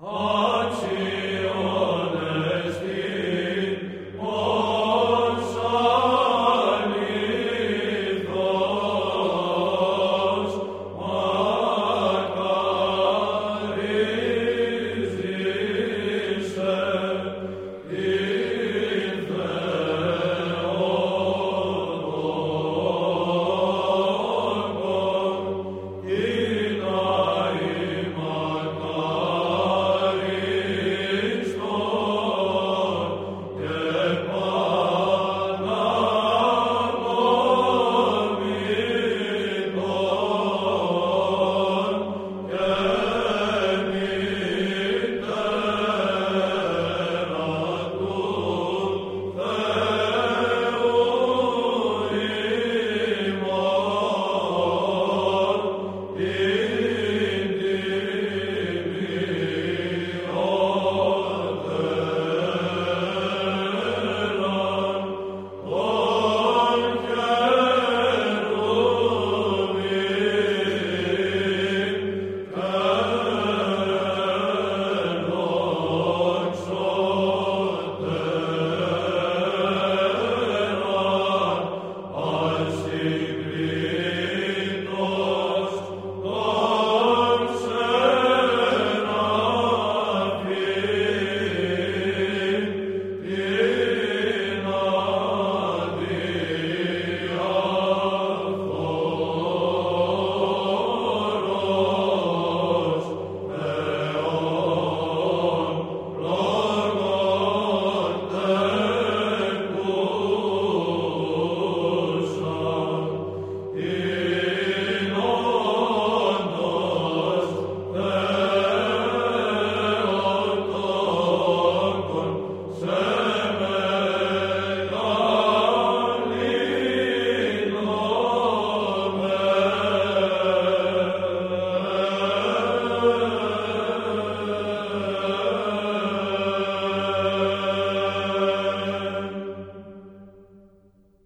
Oh.